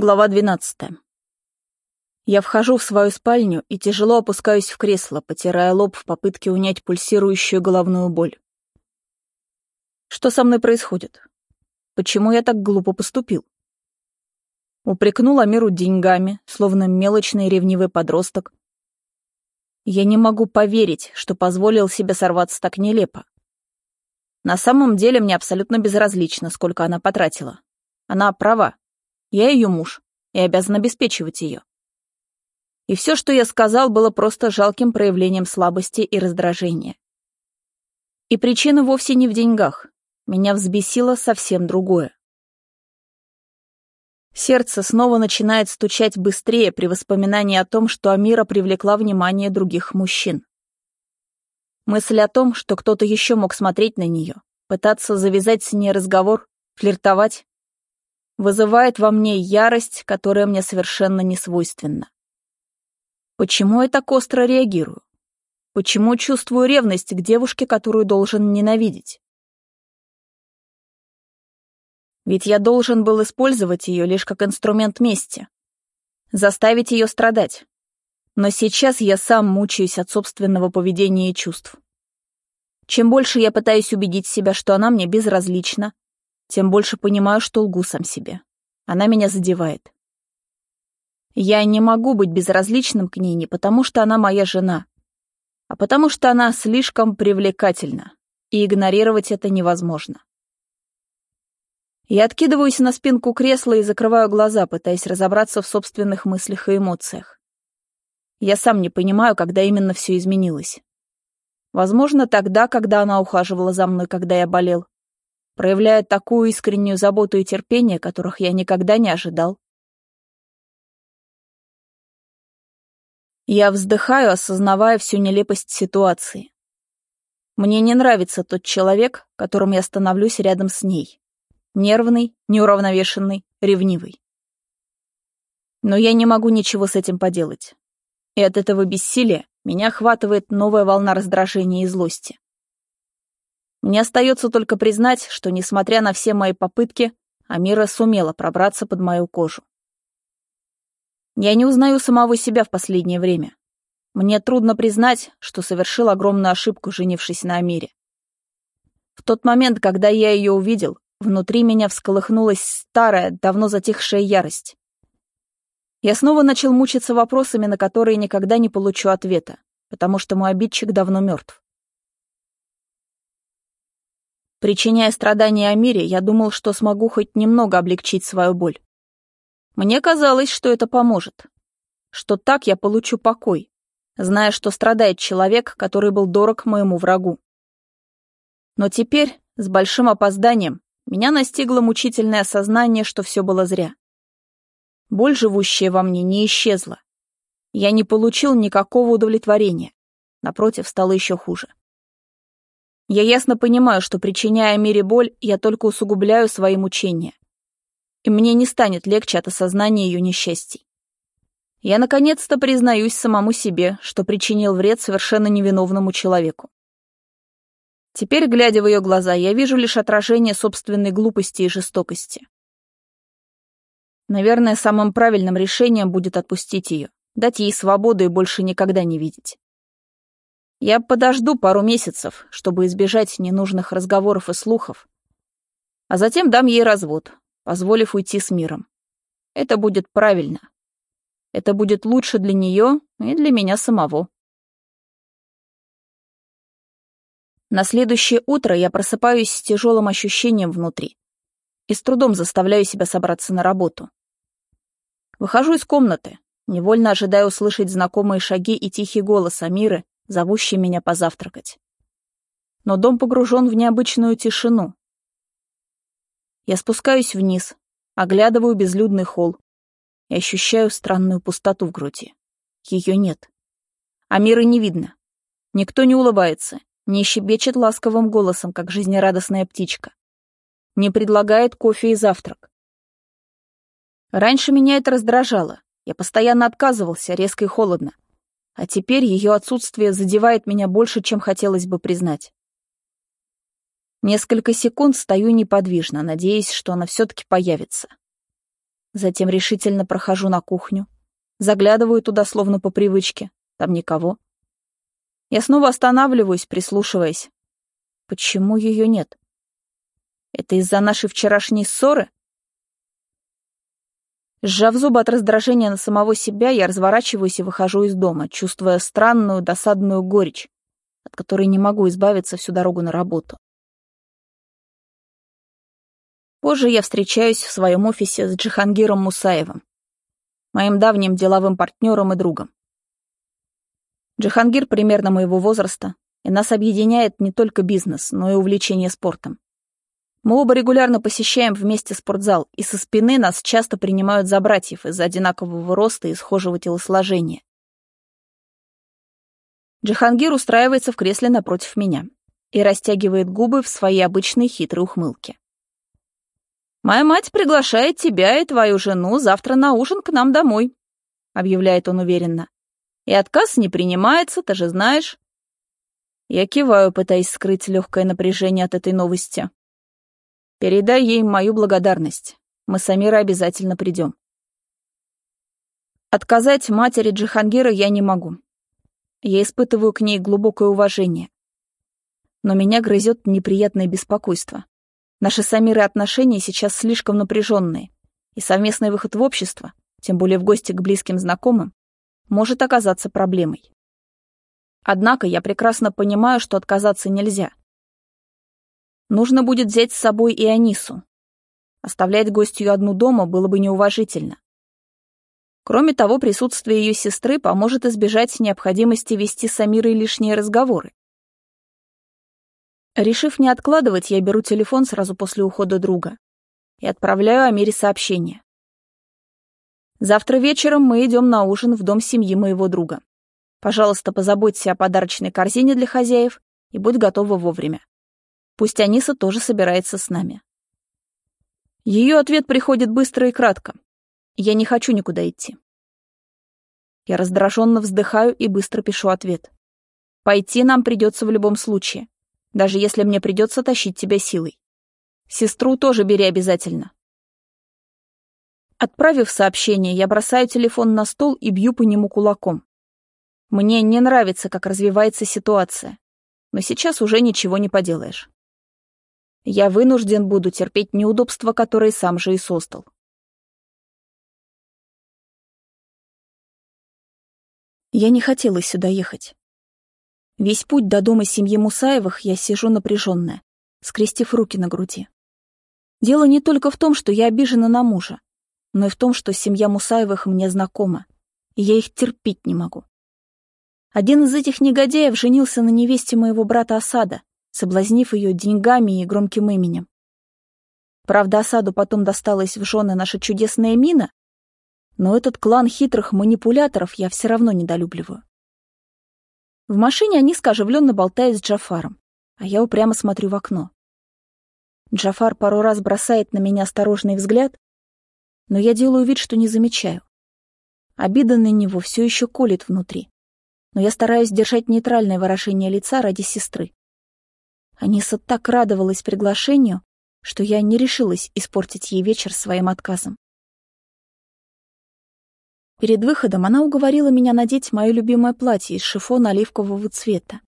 Глава 12. Я вхожу в свою спальню и тяжело опускаюсь в кресло, потирая лоб в попытке унять пульсирующую головную боль. Что со мной происходит? Почему я так глупо поступил? Упрекнул Амиру деньгами, словно мелочный ревнивый подросток. Я не могу поверить, что позволил себе сорваться так нелепо. На самом деле мне абсолютно безразлично, сколько она потратила. Она права. Я ее муж и обязан обеспечивать ее. И все, что я сказал, было просто жалким проявлением слабости и раздражения. И причина вовсе не в деньгах. Меня взбесило совсем другое. Сердце снова начинает стучать быстрее при воспоминании о том, что Амира привлекла внимание других мужчин. Мысль о том, что кто-то еще мог смотреть на нее, пытаться завязать с ней разговор, флиртовать, вызывает во мне ярость, которая мне совершенно не свойственна. Почему я так остро реагирую? Почему чувствую ревность к девушке, которую должен ненавидеть? Ведь я должен был использовать ее лишь как инструмент мести. Заставить ее страдать. Но сейчас я сам мучаюсь от собственного поведения и чувств. Чем больше я пытаюсь убедить себя, что она мне безразлична, тем больше понимаю, что лгу сам себе. Она меня задевает. Я не могу быть безразличным к ней не потому, что она моя жена, а потому что она слишком привлекательна, и игнорировать это невозможно. Я откидываюсь на спинку кресла и закрываю глаза, пытаясь разобраться в собственных мыслях и эмоциях. Я сам не понимаю, когда именно все изменилось. Возможно, тогда, когда она ухаживала за мной, когда я болел, проявляя такую искреннюю заботу и терпение, которых я никогда не ожидал. Я вздыхаю, осознавая всю нелепость ситуации. Мне не нравится тот человек, которым я становлюсь рядом с ней. Нервный, неуравновешенный, ревнивый. Но я не могу ничего с этим поделать. И от этого бессилия меня охватывает новая волна раздражения и злости. Мне остается только признать, что, несмотря на все мои попытки, Амира сумела пробраться под мою кожу. Я не узнаю самого себя в последнее время. Мне трудно признать, что совершил огромную ошибку, женившись на Амире. В тот момент, когда я ее увидел, внутри меня всколыхнулась старая, давно затихшая ярость. Я снова начал мучиться вопросами, на которые никогда не получу ответа, потому что мой обидчик давно мертв. Причиняя страдания Амире, я думал, что смогу хоть немного облегчить свою боль. Мне казалось, что это поможет. Что так я получу покой, зная, что страдает человек, который был дорог моему врагу. Но теперь, с большим опозданием, меня настигло мучительное осознание, что все было зря. Боль, живущая во мне, не исчезла. Я не получил никакого удовлетворения. Напротив, стало еще хуже. Я ясно понимаю, что, причиняя мире боль, я только усугубляю свои мучения. И мне не станет легче от осознания ее несчастий. Я наконец-то признаюсь самому себе, что причинил вред совершенно невиновному человеку. Теперь, глядя в ее глаза, я вижу лишь отражение собственной глупости и жестокости. Наверное, самым правильным решением будет отпустить ее, дать ей свободу и больше никогда не видеть. Я подожду пару месяцев, чтобы избежать ненужных разговоров и слухов, а затем дам ей развод, позволив уйти с миром. Это будет правильно. Это будет лучше для нее и для меня самого. На следующее утро я просыпаюсь с тяжелым ощущением внутри и с трудом заставляю себя собраться на работу. Выхожу из комнаты, невольно ожидая услышать знакомые шаги и тихий голос Амиры, зовущий меня позавтракать. Но дом погружен в необычную тишину. Я спускаюсь вниз, оглядываю безлюдный холл и ощущаю странную пустоту в груди. Ее нет. А мира не видно. Никто не улыбается, не щебечет ласковым голосом, как жизнерадостная птичка. Не предлагает кофе и завтрак. Раньше меня это раздражало. Я постоянно отказывался, резко и холодно а теперь ее отсутствие задевает меня больше, чем хотелось бы признать. Несколько секунд стою неподвижно, надеясь, что она все-таки появится. Затем решительно прохожу на кухню. Заглядываю туда, словно по привычке. Там никого. Я снова останавливаюсь, прислушиваясь. Почему ее нет? Это из-за нашей вчерашней ссоры? Сжав зубы от раздражения на самого себя, я разворачиваюсь и выхожу из дома, чувствуя странную, досадную горечь, от которой не могу избавиться всю дорогу на работу. Позже я встречаюсь в своем офисе с Джихангиром Мусаевым, моим давним деловым партнером и другом. Джихангир примерно моего возраста, и нас объединяет не только бизнес, но и увлечение спортом. Мы оба регулярно посещаем вместе спортзал, и со спины нас часто принимают за братьев из-за одинакового роста и схожего телосложения. Джихангир устраивается в кресле напротив меня и растягивает губы в своей обычной хитрой ухмылке. «Моя мать приглашает тебя и твою жену завтра на ужин к нам домой», — объявляет он уверенно. «И отказ не принимается, ты же знаешь». Я киваю, пытаясь скрыть легкое напряжение от этой новости. Передай ей мою благодарность. Мы с Амирой обязательно придем. Отказать матери Джихангира я не могу. Я испытываю к ней глубокое уважение. Но меня грызет неприятное беспокойство. Наши с Амирой отношения сейчас слишком напряженные, и совместный выход в общество, тем более в гости к близким знакомым, может оказаться проблемой. Однако я прекрасно понимаю, что отказаться нельзя. Нужно будет взять с собой и Анису. Оставлять гостью одну дома было бы неуважительно. Кроме того, присутствие ее сестры поможет избежать необходимости вести с Амирой лишние разговоры. Решив не откладывать, я беру телефон сразу после ухода друга и отправляю Амире сообщение. Завтра вечером мы идем на ужин в дом семьи моего друга. Пожалуйста, позаботься о подарочной корзине для хозяев и будь готова вовремя. Пусть Аниса тоже собирается с нами. Ее ответ приходит быстро и кратко. Я не хочу никуда идти. Я раздраженно вздыхаю и быстро пишу ответ. Пойти нам придется в любом случае, даже если мне придется тащить тебя силой. Сестру тоже бери обязательно. Отправив сообщение, я бросаю телефон на стол и бью по нему кулаком. Мне не нравится, как развивается ситуация, но сейчас уже ничего не поделаешь я вынужден буду терпеть неудобства, которые сам же и создал. Я не хотела сюда ехать. Весь путь до дома семьи Мусаевых я сижу напряженная, скрестив руки на груди. Дело не только в том, что я обижена на мужа, но и в том, что семья Мусаевых мне знакома, и я их терпеть не могу. Один из этих негодяев женился на невесте моего брата Асада, соблазнив ее деньгами и громким именем. Правда, осаду потом досталась в жены наша чудесная мина, но этот клан хитрых манипуляторов я все равно недолюбливаю. В машине они оживленно болтают с Джафаром, а я упрямо смотрю в окно. Джафар пару раз бросает на меня осторожный взгляд, но я делаю вид, что не замечаю. Обида на него все еще колет внутри, но я стараюсь держать нейтральное выражение лица ради сестры. Аниса так радовалась приглашению, что я не решилась испортить ей вечер своим отказом. Перед выходом она уговорила меня надеть мое любимое платье из шифона оливкового цвета.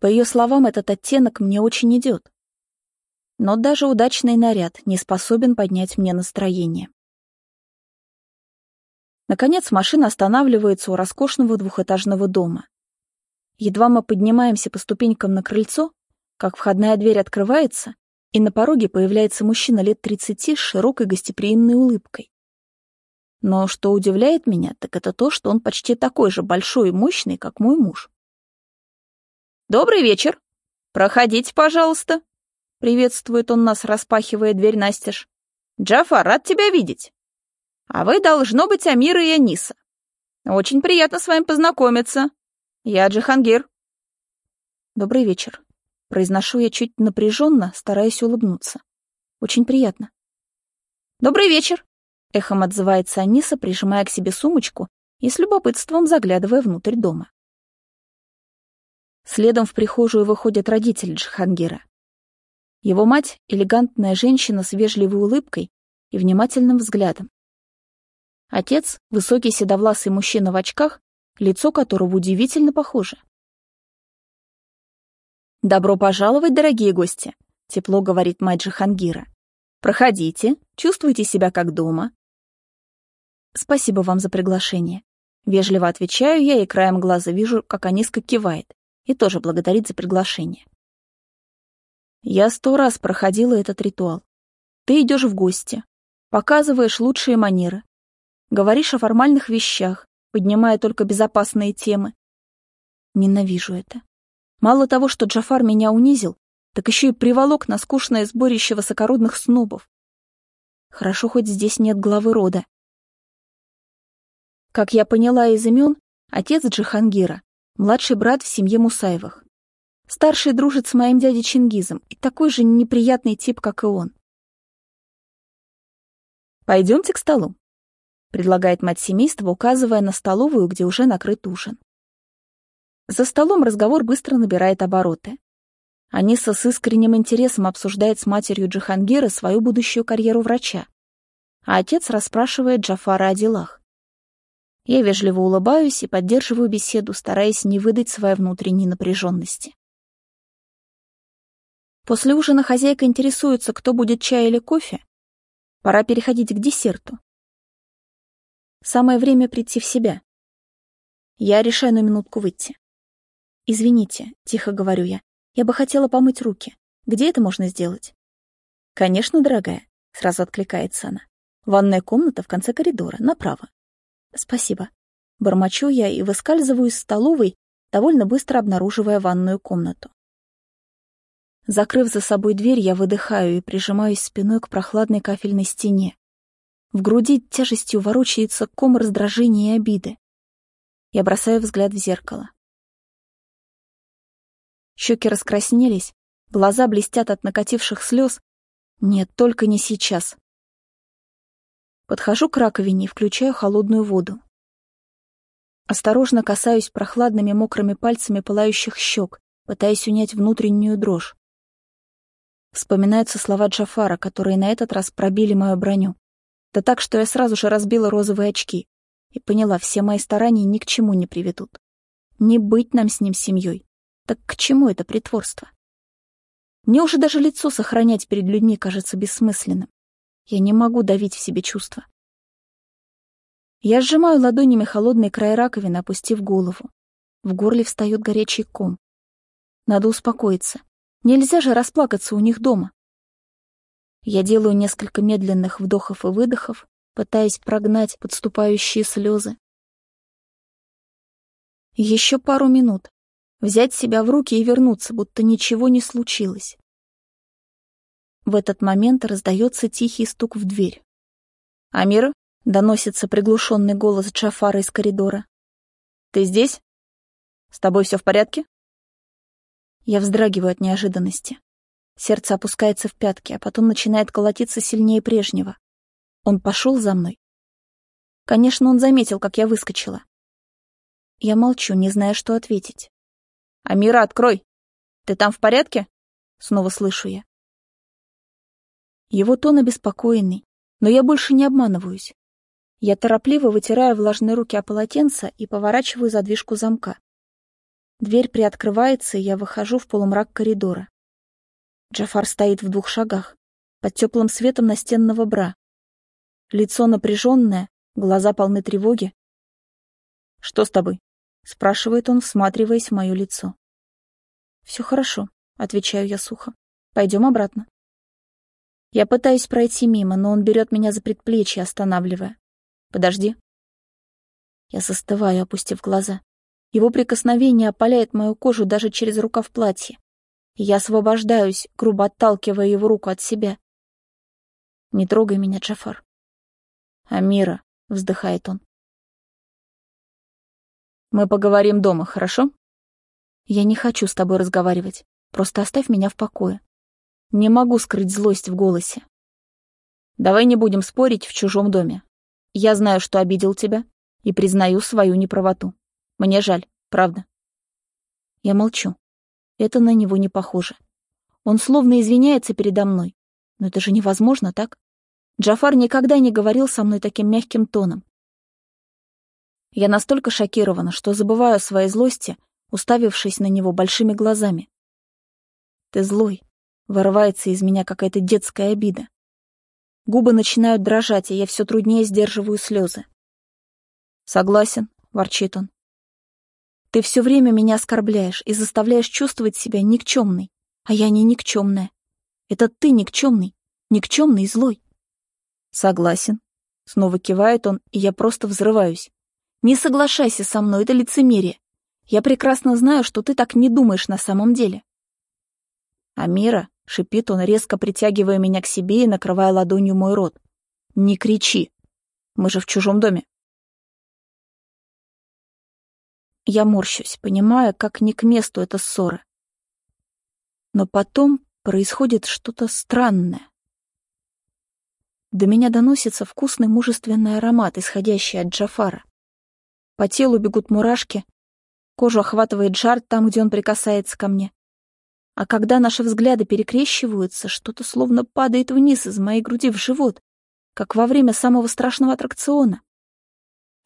По ее словам, этот оттенок мне очень идет. Но даже удачный наряд не способен поднять мне настроение. Наконец машина останавливается у роскошного двухэтажного дома. Едва мы поднимаемся по ступенькам на крыльцо, как входная дверь открывается, и на пороге появляется мужчина лет тридцати с широкой гостеприимной улыбкой. Но что удивляет меня, так это то, что он почти такой же большой и мощный, как мой муж. «Добрый вечер! Проходите, пожалуйста!» Приветствует он нас, распахивая дверь настежь. «Джафар, рад тебя видеть! А вы, должно быть, Амира и Аниса. Очень приятно с вами познакомиться. «Я Джихангир». «Добрый вечер». Произношу я чуть напряженно, стараясь улыбнуться. «Очень приятно». «Добрый вечер», — эхом отзывается Аниса, прижимая к себе сумочку и с любопытством заглядывая внутрь дома. Следом в прихожую выходят родители Джихангира. Его мать — элегантная женщина с вежливой улыбкой и внимательным взглядом. Отец — высокий седовласый мужчина в очках, лицо которого удивительно похоже. «Добро пожаловать, дорогие гости!» — тепло говорит мать Джихангира. «Проходите, чувствуйте себя как дома». «Спасибо вам за приглашение». Вежливо отвечаю я и краем глаза вижу, как Аниска кивает и тоже благодарит за приглашение. Я сто раз проходила этот ритуал. Ты идешь в гости, показываешь лучшие манеры, говоришь о формальных вещах, поднимая только безопасные темы. Ненавижу это. Мало того, что Джафар меня унизил, так еще и приволок на скучное сборище высокородных снобов. Хорошо, хоть здесь нет главы рода. Как я поняла из имен, отец Джихангира, младший брат в семье Мусаевых. Старший дружит с моим дядей Чингизом и такой же неприятный тип, как и он. «Пойдемте к столу», — предлагает мать семейства, указывая на столовую, где уже накрыт ужин. За столом разговор быстро набирает обороты. Аниса с искренним интересом обсуждает с матерью Джихангира свою будущую карьеру врача, а отец расспрашивает Джафара о делах. Я вежливо улыбаюсь и поддерживаю беседу, стараясь не выдать своей внутренней напряженности. После ужина хозяйка интересуется, кто будет чай или кофе. Пора переходить к десерту. Самое время прийти в себя. Я решаю на минутку выйти. «Извините», — тихо говорю я, — «я бы хотела помыть руки. Где это можно сделать?» «Конечно, дорогая», — сразу откликается она. «Ванная комната в конце коридора, направо». «Спасибо». Бормочу я и выскальзываю из столовой, довольно быстро обнаруживая ванную комнату. Закрыв за собой дверь, я выдыхаю и прижимаюсь спиной к прохладной кафельной стене. В груди тяжестью ворочается ком раздражения и обиды. Я бросаю взгляд в зеркало. Щеки раскраснелись, глаза блестят от накативших слез. Нет, только не сейчас. Подхожу к раковине и включаю холодную воду. Осторожно касаюсь прохладными мокрыми пальцами пылающих щек, пытаясь унять внутреннюю дрожь. Вспоминаются слова Джафара, которые на этот раз пробили мою броню. Да так, что я сразу же разбила розовые очки и поняла, все мои старания ни к чему не приведут. Не быть нам с ним семьей. Так к чему это притворство? Мне уже даже лицо сохранять перед людьми кажется бессмысленным. Я не могу давить в себе чувства. Я сжимаю ладонями холодный край раковины, опустив голову. В горле встает горячий ком. Надо успокоиться. Нельзя же расплакаться у них дома. Я делаю несколько медленных вдохов и выдохов, пытаясь прогнать подступающие слезы. Еще пару минут. Взять себя в руки и вернуться, будто ничего не случилось. В этот момент раздается тихий стук в дверь. «Амира?» — доносится приглушенный голос Джафара из коридора. «Ты здесь? С тобой все в порядке?» Я вздрагиваю от неожиданности. Сердце опускается в пятки, а потом начинает колотиться сильнее прежнего. Он пошел за мной. Конечно, он заметил, как я выскочила. Я молчу, не зная, что ответить. «Амира, открой! Ты там в порядке?» Снова слышу я. Его тон обеспокоенный, но я больше не обманываюсь. Я торопливо вытираю влажные руки о полотенце и поворачиваю задвижку замка. Дверь приоткрывается, и я выхожу в полумрак коридора. Джафар стоит в двух шагах, под теплым светом настенного бра. Лицо напряженное, глаза полны тревоги. «Что с тобой?» — спрашивает он, всматриваясь в мое лицо. «Все хорошо», — отвечаю я сухо. «Пойдем обратно». Я пытаюсь пройти мимо, но он берет меня за предплечье, останавливая. «Подожди». Я застываю, опустив глаза. Его прикосновение опаляет мою кожу даже через рукав платья. Я освобождаюсь, грубо отталкивая его руку от себя. «Не трогай меня, Джафар». «Амира», — вздыхает он. «Мы поговорим дома, хорошо?» «Я не хочу с тобой разговаривать. Просто оставь меня в покое. Не могу скрыть злость в голосе. Давай не будем спорить в чужом доме. Я знаю, что обидел тебя, и признаю свою неправоту. Мне жаль, правда. Я молчу. Это на него не похоже. Он словно извиняется передо мной. Но это же невозможно, так? Джафар никогда не говорил со мной таким мягким тоном. Я настолько шокирована, что забываю о своей злости, уставившись на него большими глазами. «Ты злой», — вырывается из меня какая-то детская обида. Губы начинают дрожать, и я все труднее сдерживаю слезы. «Согласен», — ворчит он. «Ты все время меня оскорбляешь и заставляешь чувствовать себя никчемной, а я не никчемная. Это ты никчемный, никчемный и злой». «Согласен», — снова кивает он, и я просто взрываюсь. «Не соглашайся со мной, это лицемерие. Я прекрасно знаю, что ты так не думаешь на самом деле». «Амира», — шипит он, резко притягивая меня к себе и накрывая ладонью мой рот. «Не кричи. Мы же в чужом доме». Я морщусь, понимая, как не к месту эта ссора. Но потом происходит что-то странное. До меня доносится вкусный мужественный аромат, исходящий от Джафара. По телу бегут мурашки, кожу охватывает жар там, где он прикасается ко мне. А когда наши взгляды перекрещиваются, что-то словно падает вниз из моей груди в живот, как во время самого страшного аттракциона.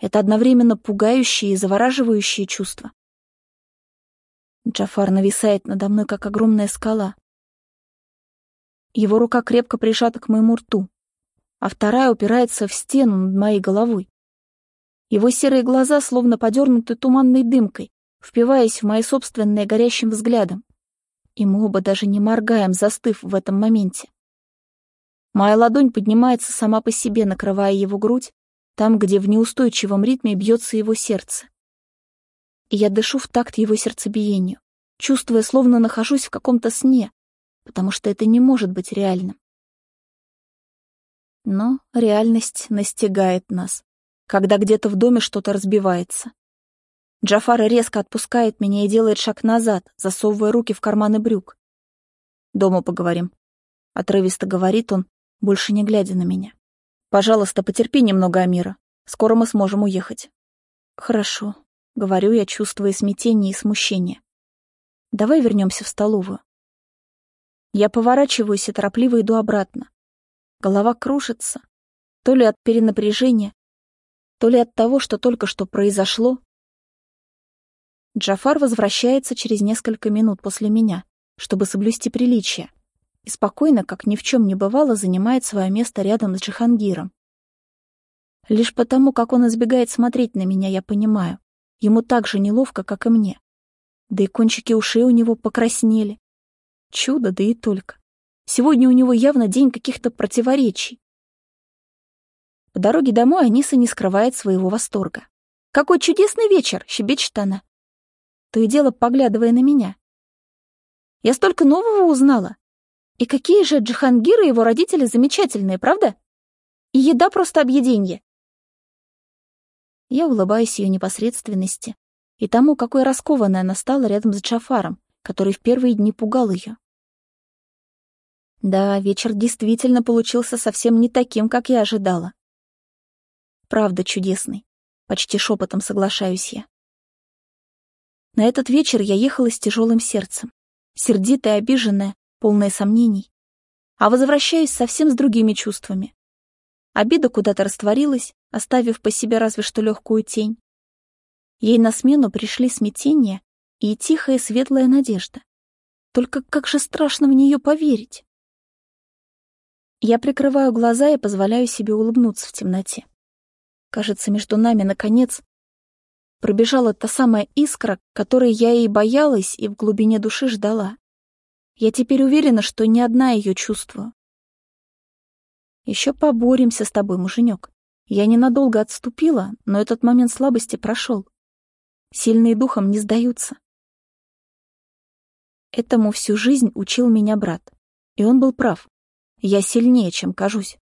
Это одновременно пугающее и завораживающее чувство. Джафар нависает надо мной, как огромная скала. Его рука крепко прижата к моему рту, а вторая упирается в стену над моей головой. Его серые глаза словно подернуты туманной дымкой, впиваясь в мои собственные горящим взглядом и мы оба даже не моргаем, застыв в этом моменте. Моя ладонь поднимается сама по себе, накрывая его грудь, там, где в неустойчивом ритме бьется его сердце. Я дышу в такт его сердцебиению, чувствуя, словно нахожусь в каком-то сне, потому что это не может быть реальным. Но реальность настигает нас, когда где-то в доме что-то разбивается. Джафар резко отпускает меня и делает шаг назад, засовывая руки в карманы брюк. «Дома поговорим», — отрывисто говорит он, больше не глядя на меня. «Пожалуйста, потерпи немного, Амира. Скоро мы сможем уехать». «Хорошо», — говорю я, чувствуя смятение и смущение. «Давай вернемся в столовую». Я поворачиваюсь и торопливо иду обратно. Голова кружится, то ли от перенапряжения, то ли от того, что только что произошло, Джафар возвращается через несколько минут после меня, чтобы соблюсти приличие, и спокойно, как ни в чем не бывало, занимает свое место рядом с Джихангиром. Лишь потому, как он избегает смотреть на меня, я понимаю, ему так же неловко, как и мне. Да и кончики ушей у него покраснели. Чудо, да и только. Сегодня у него явно день каких-то противоречий. По дороге домой Аниса не скрывает своего восторга. «Какой чудесный вечер!» — щебечет она то и дело поглядывая на меня. Я столько нового узнала. И какие же Джихангир и его родители замечательные, правда? И еда просто объеденье. Я улыбаюсь ее непосредственности и тому, какой раскованной она стала рядом с Джафаром, который в первые дни пугал ее. Да, вечер действительно получился совсем не таким, как я ожидала. Правда чудесный. Почти шепотом соглашаюсь я. На этот вечер я ехала с тяжелым сердцем, сердитая, обиженная, полная сомнений. А возвращаюсь совсем с другими чувствами. Обида куда-то растворилась, оставив по себе разве что легкую тень. Ей на смену пришли смятение и тихая светлая надежда. Только как же страшно в нее поверить. Я прикрываю глаза и позволяю себе улыбнуться в темноте. Кажется, между нами, наконец, пробежала та самая искра, которой я и боялась, и в глубине души ждала. Я теперь уверена, что ни одна ее чувствую. Еще поборемся с тобой, муженек. Я ненадолго отступила, но этот момент слабости прошел. Сильные духом не сдаются. Этому всю жизнь учил меня брат. И он был прав. Я сильнее, чем кажусь.